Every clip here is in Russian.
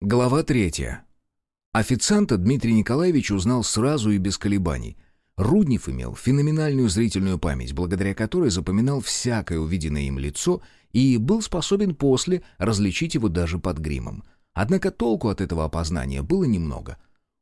Глава третья. Официанта Дмитрий Николаевич узнал сразу и без колебаний. Руднев имел феноменальную зрительную память, благодаря которой запоминал всякое увиденное им лицо и был способен после различить его даже под гримом. Однако толку от этого опознания было немного.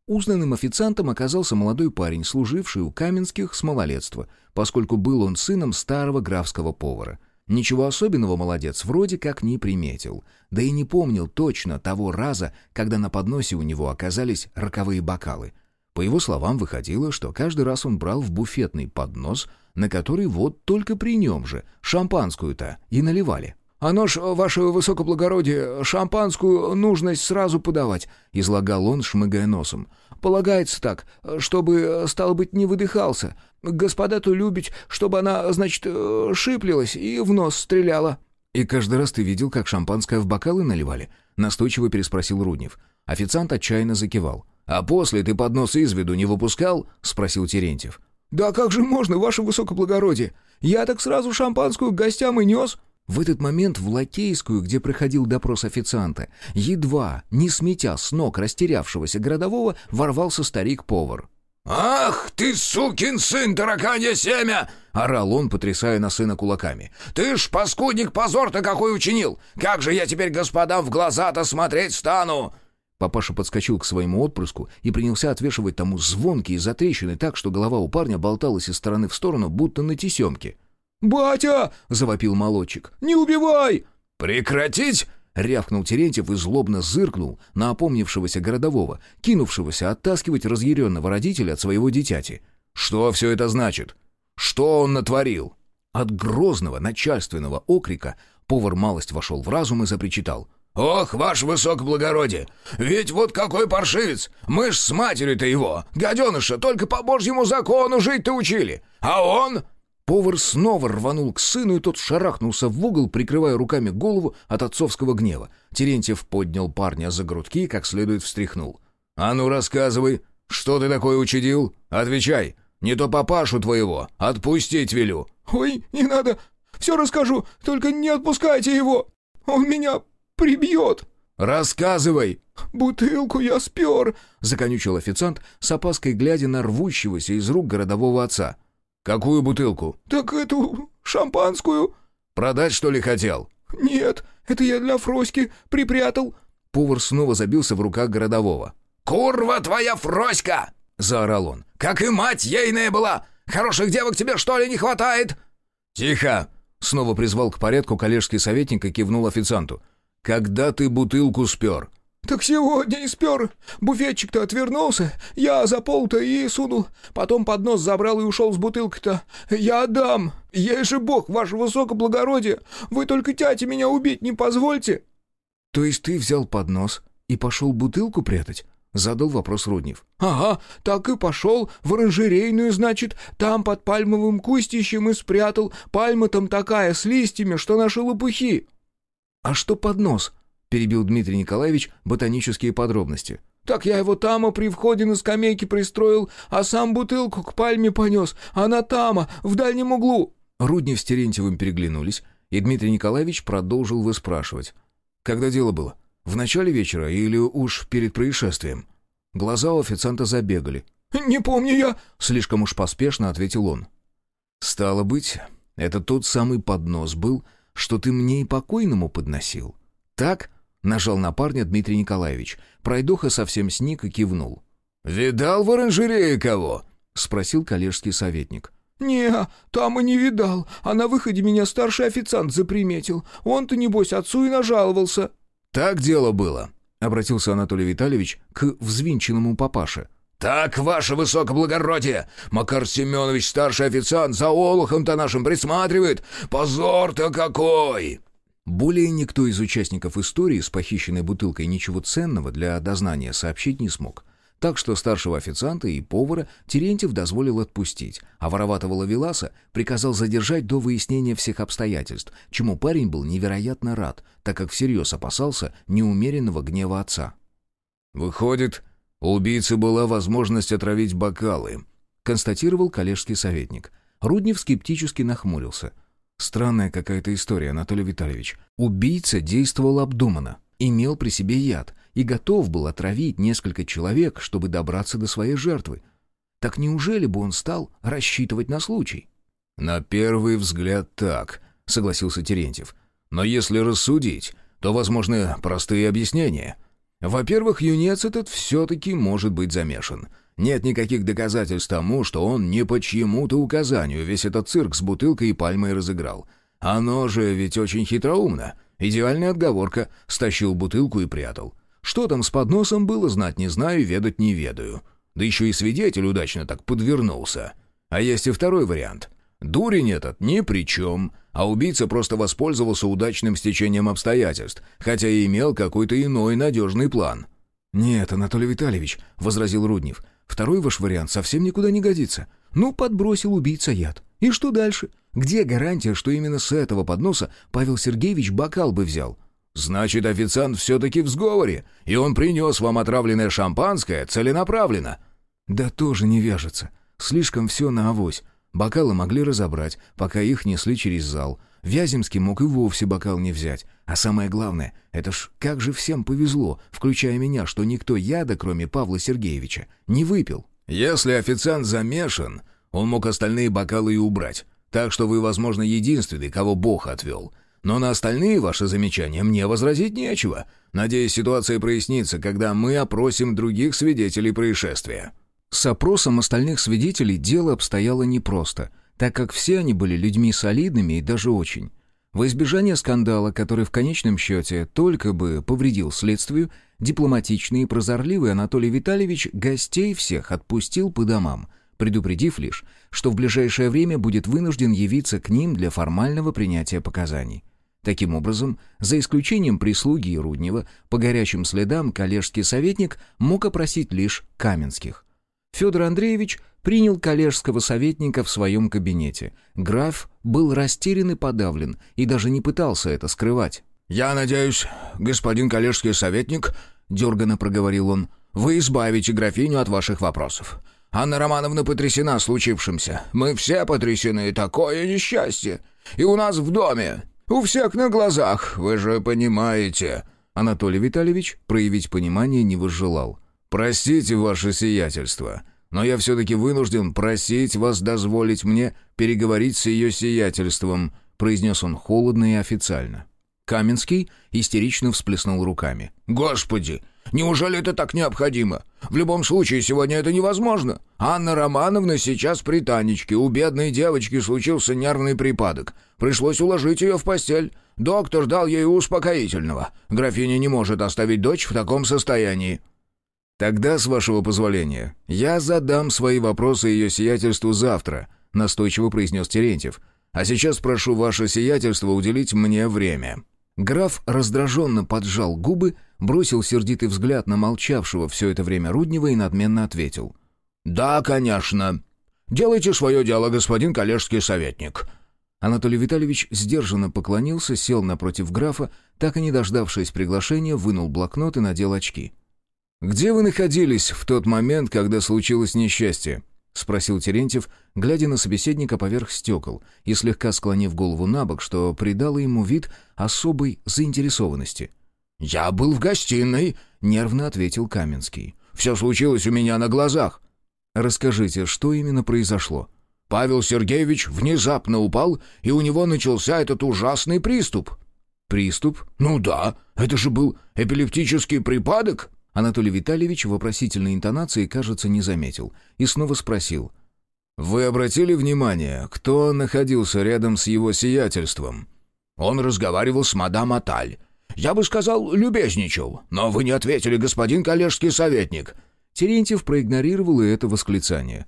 Узнанным официантом оказался молодой парень, служивший у Каменских с малолетства, поскольку был он сыном старого графского повара — Ничего особенного молодец вроде как не приметил, да и не помнил точно того раза, когда на подносе у него оказались роковые бокалы. По его словам, выходило, что каждый раз он брал в буфетный поднос, на который вот только при нем же шампанскую-то и наливали. «Оно ж, ваше высокоблагородие, шампанскую нужность сразу подавать», — излагал он, шмыгая носом. «Полагается так, чтобы, стало быть, не выдыхался. Господа-то любить, чтобы она, значит, шиплилась и в нос стреляла». «И каждый раз ты видел, как шампанское в бокалы наливали?» — настойчиво переспросил Руднев. Официант отчаянно закивал. «А после ты поднос из виду не выпускал?» — спросил Терентьев. «Да как же можно, ваше высокоблагородие? Я так сразу шампанскую к гостям и нес». В этот момент в лакейскую, где проходил допрос официанта, едва, не сметя с ног растерявшегося городового, ворвался старик-повар. «Ах ты, сукин сын, тараканье семя!» — орал он, потрясая на сына кулаками. «Ты ж, паскудник, позор-то какой учинил! Как же я теперь господам в глаза-то смотреть стану!» Папаша подскочил к своему отпрыску и принялся отвешивать тому звонкие затрещины так, что голова у парня болталась из стороны в сторону, будто на тесемке. «Батя!» — завопил молодчик. «Не убивай!» «Прекратить!» — рявкнул Терентьев и злобно зыркнул на опомнившегося городового, кинувшегося оттаскивать разъяренного родителя от своего дитяти. «Что все это значит? Что он натворил?» От грозного начальственного окрика повар малость вошел в разум и запричитал. «Ох, ваш высокоблагородие! Ведь вот какой паршивец! Мы ж с матерью-то его, гаденыша, только по божьему закону жить-то учили! А он...» Повар снова рванул к сыну, и тот шарахнулся в угол, прикрывая руками голову от отцовского гнева. Терентьев поднял парня за грудки и как следует встряхнул. «А ну рассказывай, что ты такое учудил? Отвечай, не то папашу твоего отпустить велю». «Ой, не надо, все расскажу, только не отпускайте его, он меня прибьет». «Рассказывай!» «Бутылку я спер!» — законючил официант, с опаской глядя на рвущегося из рук городового отца. «Какую бутылку?» «Так эту... шампанскую». «Продать, что ли, хотел?» «Нет, это я для Фроськи припрятал». Повар снова забился в руках городового. «Курва твоя Фроська!» — заорал он. «Как и мать ейная была! Хороших девок тебе, что ли, не хватает?» «Тихо!» — снова призвал к порядку коллежский советник и кивнул официанту. «Когда ты бутылку спер?» «Так сегодня и спер. Буфетчик-то отвернулся. Я за пол-то и сунул. Потом поднос забрал и ушел с бутылкой-то. Я отдам. Ей же бог, ваше высокоблагородие. Вы только тяте меня убить не позвольте». «То есть ты взял поднос и пошел бутылку прятать?» — задал вопрос Руднев. «Ага, так и пошел. В оранжерейную, значит. Там под пальмовым кустищем и спрятал. Пальма там такая, с листьями, что наши лопухи». «А что поднос?» — перебил Дмитрий Николаевич ботанические подробности. «Так я его тама при входе на скамейке пристроил, а сам бутылку к пальме понес. Она тама, в дальнем углу». Руднев с Терентьевым переглянулись, и Дмитрий Николаевич продолжил выспрашивать. «Когда дело было? В начале вечера или уж перед происшествием?» Глаза у официанта забегали. «Не помню я», — слишком уж поспешно ответил он. «Стало быть, это тот самый поднос был, что ты мне и покойному подносил?» «Так?» — нажал на парня Дмитрий Николаевич. Пройдоха совсем сник и кивнул. «Видал в оранжерее кого?» — спросил коллежский советник. «Не, там и не видал, а на выходе меня старший официант заприметил. Он-то, небось, отцу и нажаловался». «Так дело было», — обратился Анатолий Витальевич к взвинченному папаше. «Так, ваше высокоблагородие! Макар Семенович, старший официант, за олухом-то нашим присматривает! Позор-то какой!» Более никто из участников истории с похищенной бутылкой ничего ценного для дознания сообщить не смог. Так что старшего официанта и повара Терентьев дозволил отпустить, а вороватого лавеласа приказал задержать до выяснения всех обстоятельств, чему парень был невероятно рад, так как всерьез опасался неумеренного гнева отца. «Выходит, у убийцы была возможность отравить бокалы», констатировал коллежский советник. Руднев скептически нахмурился – Странная какая-то история, Анатолий Витальевич. Убийца действовал обдуманно, имел при себе яд и готов был отравить несколько человек, чтобы добраться до своей жертвы. Так неужели бы он стал рассчитывать на случай? «На первый взгляд так», — согласился Терентьев. «Но если рассудить, то возможны простые объяснения. Во-первых, юнец этот все-таки может быть замешан. Нет никаких доказательств тому, что он не по чьему-то указанию весь этот цирк с бутылкой и пальмой разыграл. Оно же ведь очень хитроумно. Идеальная отговорка. Стащил бутылку и прятал. Что там с подносом было, знать не знаю, ведать не ведаю. Да еще и свидетель удачно так подвернулся. А есть и второй вариант. Дурень этот ни при чем, а убийца просто воспользовался удачным стечением обстоятельств, хотя и имел какой-то иной надежный план. «Нет, Анатолий Витальевич», — возразил Руднев, — «второй ваш вариант совсем никуда не годится. Ну, подбросил убийца яд. И что дальше? Где гарантия, что именно с этого подноса Павел Сергеевич бокал бы взял?» «Значит, официант все-таки в сговоре, и он принес вам отравленное шампанское целенаправленно». «Да тоже не вяжется. Слишком все на авось. Бокалы могли разобрать, пока их несли через зал. Вяземский мог и вовсе бокал не взять. А самое главное, это ж как же всем повезло, включая меня, что никто яда, кроме Павла Сергеевича, не выпил». «Если официант замешан, он мог остальные бокалы и убрать. Так что вы, возможно, единственный, кого Бог отвел. Но на остальные ваши замечания мне возразить нечего. Надеюсь, ситуация прояснится, когда мы опросим других свидетелей происшествия». С опросом остальных свидетелей дело обстояло непросто, так как все они были людьми солидными и даже очень. Во избежание скандала, который в конечном счете только бы повредил следствию, дипломатичный и прозорливый Анатолий Витальевич гостей всех отпустил по домам, предупредив лишь, что в ближайшее время будет вынужден явиться к ним для формального принятия показаний. Таким образом, за исключением прислуги и Руднева, по горячим следам коллежский советник мог опросить лишь Каменских. Федор Андреевич принял коллежского советника в своем кабинете. Граф был растерян и подавлен, и даже не пытался это скрывать. «Я надеюсь, господин коллежский советник, — дерганно проговорил он, — вы избавите графиню от ваших вопросов. Анна Романовна потрясена случившимся. Мы все потрясены, такое несчастье. И у нас в доме, у всех на глазах, вы же понимаете». Анатолий Витальевич проявить понимание не возжелал. «Простите, ваше сиятельство, но я все-таки вынужден просить вас дозволить мне переговорить с ее сиятельством», произнес он холодно и официально. Каменский истерично всплеснул руками. «Господи! Неужели это так необходимо? В любом случае, сегодня это невозможно. Анна Романовна сейчас при Танечке. У бедной девочки случился нервный припадок. Пришлось уложить ее в постель. Доктор дал ей успокоительного. Графиня не может оставить дочь в таком состоянии». «Тогда, с вашего позволения, я задам свои вопросы ее сиятельству завтра», настойчиво произнес Терентьев. «А сейчас прошу ваше сиятельство уделить мне время». Граф раздраженно поджал губы, бросил сердитый взгляд на молчавшего все это время Руднева и надменно ответил. «Да, конечно. Делайте свое дело, господин коллежский советник». Анатолий Витальевич сдержанно поклонился, сел напротив графа, так и не дождавшись приглашения, вынул блокнот и надел очки. «Где вы находились в тот момент, когда случилось несчастье?» — спросил Терентьев, глядя на собеседника поверх стекол и слегка склонив голову на бок, что придало ему вид особой заинтересованности. «Я был в гостиной», — нервно ответил Каменский. «Все случилось у меня на глазах». «Расскажите, что именно произошло?» «Павел Сергеевич внезапно упал, и у него начался этот ужасный приступ». «Приступ?» «Ну да, это же был эпилептический припадок». Анатолий Витальевич вопросительной интонации, кажется, не заметил. И снова спросил. «Вы обратили внимание, кто находился рядом с его сиятельством?» «Он разговаривал с мадам Аталь. Я бы сказал, любезничал. Но вы не ответили, господин коллежский советник». Терентьев проигнорировал и это восклицание.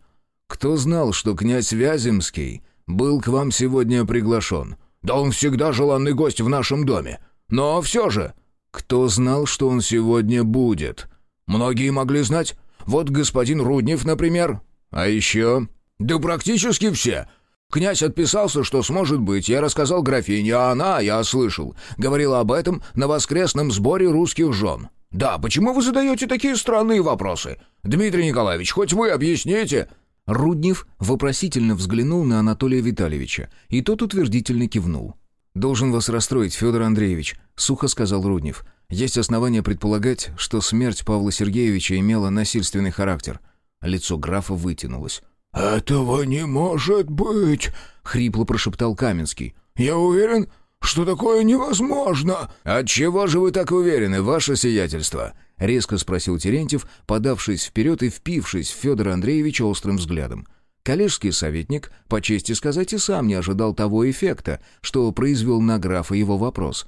«Кто знал, что князь Вяземский был к вам сегодня приглашен?» «Да он всегда желанный гость в нашем доме. Но все же...» Кто знал, что он сегодня будет? Многие могли знать. Вот господин Руднев, например. А еще? Да практически все. Князь отписался, что сможет быть. Я рассказал графине, а она, я слышал, говорила об этом на воскресном сборе русских жен. Да, почему вы задаете такие странные вопросы? Дмитрий Николаевич, хоть вы объясните. Руднев вопросительно взглянул на Анатолия Витальевича, и тот утвердительно кивнул. «Должен вас расстроить, Федор Андреевич», — сухо сказал Руднев. Есть основания предполагать, что смерть Павла Сергеевича имела насильственный характер. Лицо графа вытянулось. «Этого не может быть!» — хрипло прошептал Каменский. «Я уверен, что такое невозможно!» «Отчего же вы так уверены, ваше сиятельство?» — резко спросил Терентьев, подавшись вперед и впившись в Федора Андреевича острым взглядом. Коллежский советник, по чести сказать, и сам не ожидал того эффекта, что произвел на графа его вопрос.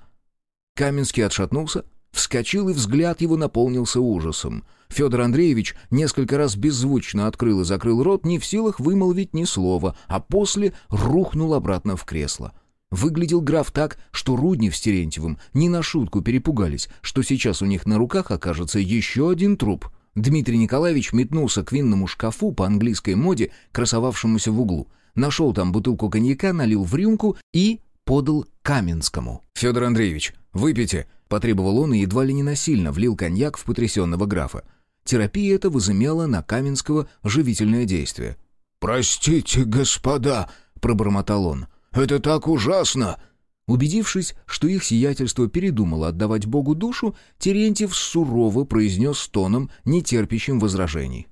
Каменский отшатнулся, вскочил, и взгляд его наполнился ужасом. Федор Андреевич несколько раз беззвучно открыл и закрыл рот, не в силах вымолвить ни слова, а после рухнул обратно в кресло. Выглядел граф так, что Руднев с Терентьевым не на шутку перепугались, что сейчас у них на руках окажется еще один труп. Дмитрий Николаевич метнулся к винному шкафу по английской моде, красовавшемуся в углу. Нашел там бутылку коньяка, налил в рюмку и подал Каменскому. «Федор Андреевич, выпейте!» — потребовал он и едва ли не насильно влил коньяк в потрясенного графа. Терапия эта возымела на Каменского живительное действие. «Простите, господа!» — пробормотал он. Это так ужасно!» Убедившись, что их сиятельство передумало отдавать Богу душу, Терентьев сурово произнес тоном, нетерпящим возражений.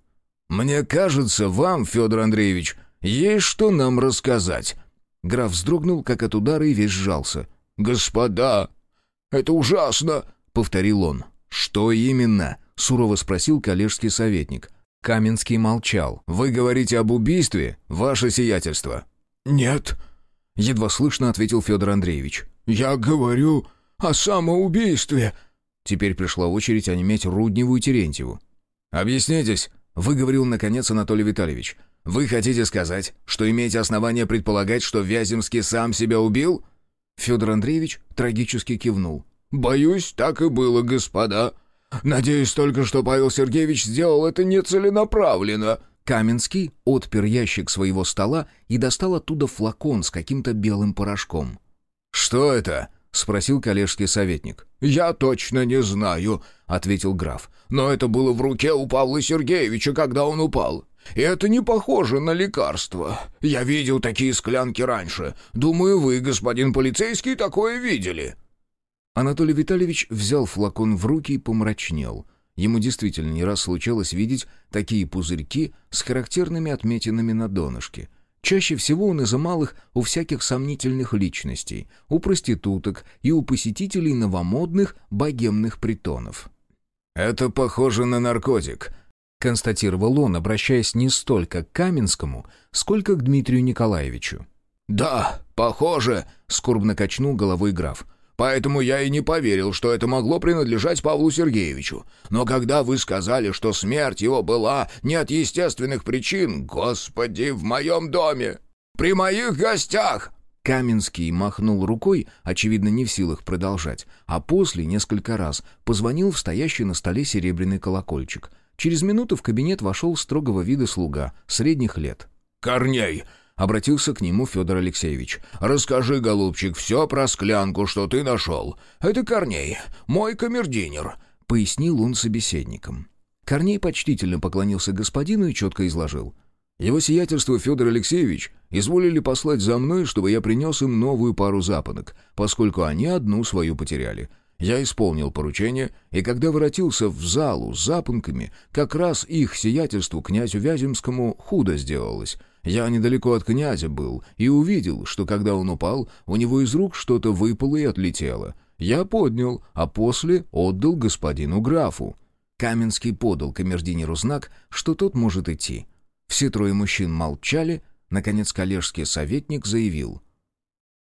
«Мне кажется, вам, Федор Андреевич, есть что нам рассказать». Граф вздрогнул, как от удара, и весь сжался. «Господа, это ужасно!» — повторил он. «Что именно?» — сурово спросил коллежский советник. Каменский молчал. «Вы говорите об убийстве, ваше сиятельство?» «Нет», Едва слышно ответил Федор Андреевич. «Я говорю о самоубийстве!» Теперь пришла очередь онеметь Рудневу и Терентьеву. «Объяснитесь», — выговорил наконец Анатолий Витальевич. «Вы хотите сказать, что имеете основания предполагать, что Вяземский сам себя убил?» Федор Андреевич трагически кивнул. «Боюсь, так и было, господа. Надеюсь только, что Павел Сергеевич сделал это нецеленаправленно. Каменский отпер ящик своего стола и достал оттуда флакон с каким-то белым порошком. «Что это?» — спросил коллежский советник. «Я точно не знаю», — ответил граф. «Но это было в руке у Павла Сергеевича, когда он упал. И это не похоже на лекарство. Я видел такие склянки раньше. Думаю, вы, господин полицейский, такое видели». Анатолий Витальевич взял флакон в руки и помрачнел — Ему действительно не раз случалось видеть такие пузырьки с характерными отметинами на донышке. Чаще всего он изымал их у всяких сомнительных личностей, у проституток и у посетителей новомодных богемных притонов. «Это похоже на наркотик», — констатировал он, обращаясь не столько к Каменскому, сколько к Дмитрию Николаевичу. «Да, похоже», — скорбно качнул головой граф. Поэтому я и не поверил, что это могло принадлежать Павлу Сергеевичу. Но когда вы сказали, что смерть его была не от естественных причин, господи, в моем доме, при моих гостях...» Каменский махнул рукой, очевидно, не в силах продолжать, а после несколько раз позвонил в стоящий на столе серебряный колокольчик. Через минуту в кабинет вошел строгого вида слуга, средних лет. «Корней, Обратился к нему Федор Алексеевич. «Расскажи, голубчик, все про склянку, что ты нашел. Это Корней, мой камердинер, пояснил он собеседникам. Корней почтительно поклонился господину и четко изложил. «Его сиятельство Федор Алексеевич изволили послать за мной, чтобы я принес им новую пару запонок, поскольку они одну свою потеряли. Я исполнил поручение, и когда воротился в залу с запонками, как раз их сиятельству князю Вяземскому худо сделалось. Я недалеко от князя был и увидел, что когда он упал, у него из рук что-то выпало и отлетело. Я поднял, а после отдал господину графу. Каменский подал камердинеру знак, что тот может идти. Все трое мужчин молчали, наконец коллежский советник заявил.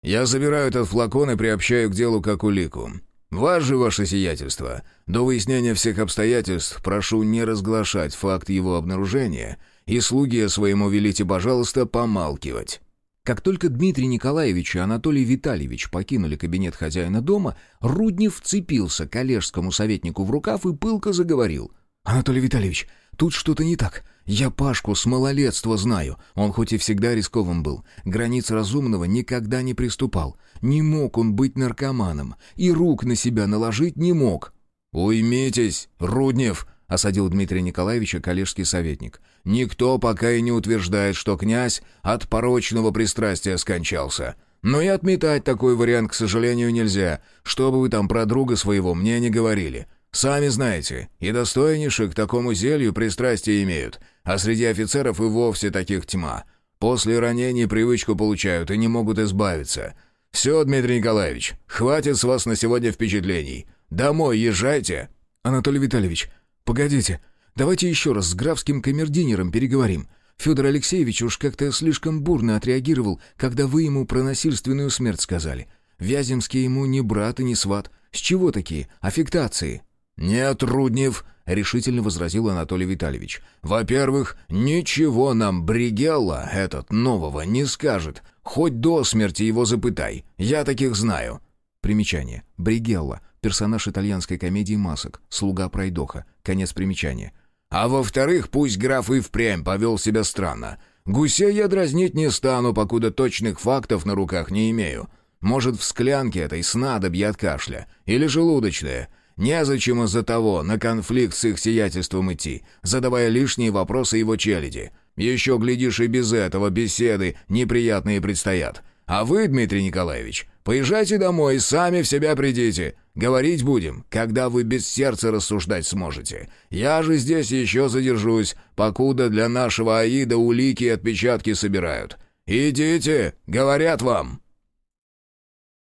«Я забираю этот флакон и приобщаю к делу как улику. Вас же, ваше сиятельство, до выяснения всех обстоятельств прошу не разглашать факт его обнаружения и слуге своему велите, пожалуйста, помалкивать». Как только Дмитрий Николаевич и Анатолий Витальевич покинули кабинет хозяина дома, Руднев вцепился коллежскому советнику в рукав и пылко заговорил. «Анатолий Витальевич, тут что-то не так. Я Пашку с малолетства знаю. Он хоть и всегда рисковым был, границ разумного никогда не приступал. Не мог он быть наркоманом. И рук на себя наложить не мог». «Уймитесь, Руднев!» — осадил Дмитрия Николаевича коллежский советник. «Никто пока и не утверждает, что князь от порочного пристрастия скончался. Но и отметать такой вариант, к сожалению, нельзя. Что бы вы там про друга своего мне не говорили. Сами знаете, и достойнейшие к такому зелью пристрастие имеют, а среди офицеров и вовсе таких тьма. После ранений привычку получают и не могут избавиться. Все, Дмитрий Николаевич, хватит с вас на сегодня впечатлений. Домой езжайте. Анатолий Витальевич, погодите, давайте еще раз с графским камердинером переговорим. Федор Алексеевич уж как-то слишком бурно отреагировал, когда вы ему про насильственную смерть сказали. Вяземский ему не брат и не сват. С чего такие аффектации?» «Нет, Руднев», — решительно возразил Анатолий Витальевич. «Во-первых, ничего нам Бригелла этот нового не скажет. Хоть до смерти его запытай. Я таких знаю». Примечание. Бригелла. Персонаж итальянской комедии «Масок». Слуга пройдоха. Конец примечания. А во-вторых, пусть граф и впрямь повел себя странно. Гусей я дразнить не стану, покуда точных фактов на руках не имею. Может, в склянке этой снадобье от кашля. Или желудочное. Незачем из-за того на конфликт с их сиятельством идти, задавая лишние вопросы его челяди. Еще, глядишь, и без этого беседы неприятные предстоят. А вы, Дмитрий Николаевич, поезжайте домой и сами в себя придите. Говорить будем, когда вы без сердца рассуждать сможете. Я же здесь еще задержусь, покуда для нашего Аида улики и отпечатки собирают. Идите, говорят вам».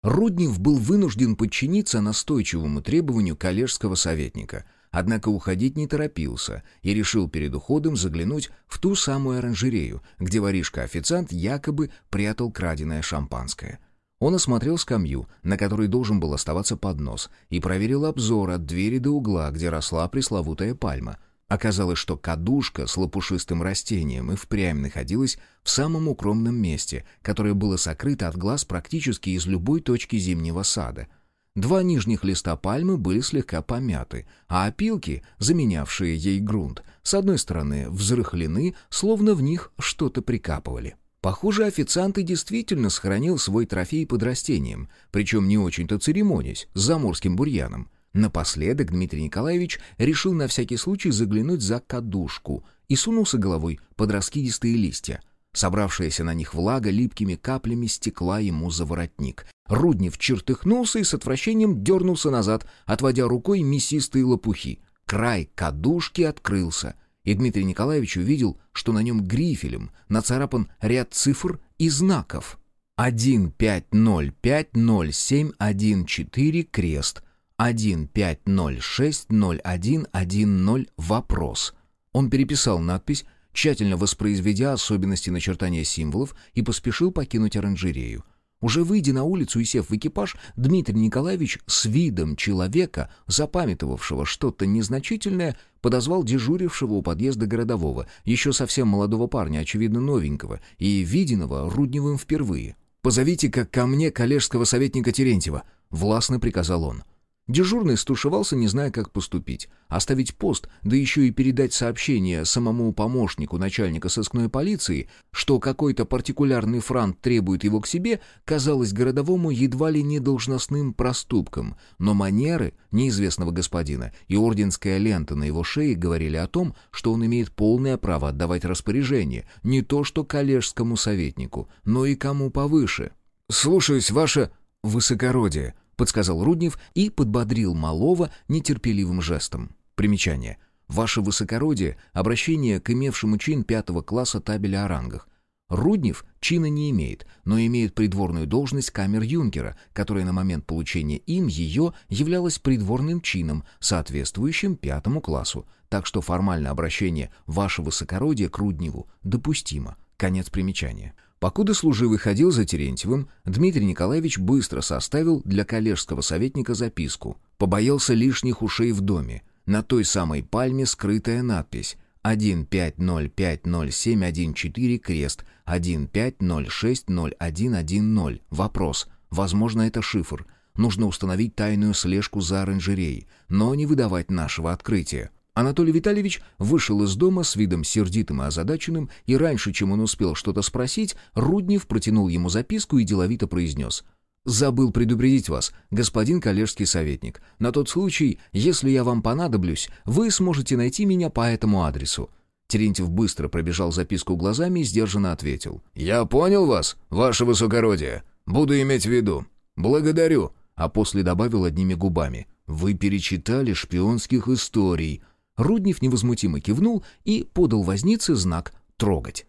Руднев был вынужден подчиниться настойчивому требованию коллежского советника, однако уходить не торопился и решил перед уходом заглянуть в ту самую оранжерею, где воришка-официант якобы прятал краденое шампанское. Он осмотрел скамью, на которой должен был оставаться поднос, и проверил обзор от двери до угла, где росла пресловутая пальма — Оказалось, что кадушка с лопушистым растением и впрямь находилась в самом укромном месте, которое было сокрыто от глаз практически из любой точки зимнего сада. Два нижних листа пальмы были слегка помяты, а опилки, заменявшие ей грунт, с одной стороны взрыхлены, словно в них что-то прикапывали. Похоже, официант и действительно сохранил свой трофей под растением, причем не очень-то церемонясь, с заморским бурьяном. Напоследок Дмитрий Николаевич решил на всякий случай заглянуть за кадушку и сунулся головой под раскидистые листья. Собравшаяся на них влага липкими каплями стекла ему за воротник. Руднев чертыхнулся и с отвращением дернулся назад, отводя рукой мясистые лопухи. Край кадушки открылся, и Дмитрий Николаевич увидел, что на нем грифелем нацарапан ряд цифр и знаков. 150507114 крест — 15060110 вопрос. Он переписал надпись, тщательно воспроизведя особенности начертания символов и поспешил покинуть оранжерею. Уже выйдя на улицу и сев в экипаж, Дмитрий Николаевич с видом человека, запамятовавшего что-то незначительное, подозвал дежурившего у подъезда городового, еще совсем молодого парня, очевидно новенького, и виденного Рудневым впервые. «Позовите как ко мне коллежского советника Терентьева», — властно приказал он. Дежурный стушевался, не зная, как поступить. Оставить пост, да еще и передать сообщение самому помощнику начальника сыскной полиции, что какой-то партикулярный франт требует его к себе, казалось городовому едва ли не должностным проступком. Но манеры неизвестного господина и орденская лента на его шее говорили о том, что он имеет полное право отдавать распоряжение не то что коллежскому советнику, но и кому повыше. «Слушаюсь, ваше высокородие», — подсказал Руднев и подбодрил малого нетерпеливым жестом. Примечание. «Ваше высокородие — обращение к имевшему чин пятого класса табеля о рангах. Руднев чина не имеет, но имеет придворную должность камер-юнкера, которая на момент получения им ее являлась придворным чином, соответствующим пятому классу, так что формальное обращение «Ваше высокородие» к Рудневу допустимо. Конец примечания. Покуда служивый ходил за Терентьевым, Дмитрий Николаевич быстро составил для коллежского советника записку. Побоялся лишних ушей в доме. На той самой пальме скрытая надпись 150507114 крест 150601110. Вопрос. Возможно, это шифр. Нужно установить тайную слежку за оранжереей, но не выдавать нашего открытия. Анатолий Витальевич вышел из дома с видом сердитым и озадаченным, и раньше, чем он успел что-то спросить, Руднев протянул ему записку и деловито произнес. «Забыл предупредить вас, господин коллежский советник. На тот случай, если я вам понадоблюсь, вы сможете найти меня по этому адресу». Терентьев быстро пробежал записку глазами и сдержанно ответил. «Я понял вас, ваше высокородие. буду иметь в виду. Благодарю», а после добавил одними губами. «Вы перечитали шпионских историй». Руднев невозмутимо кивнул и подал вознице знак «трогать».